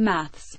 Maths.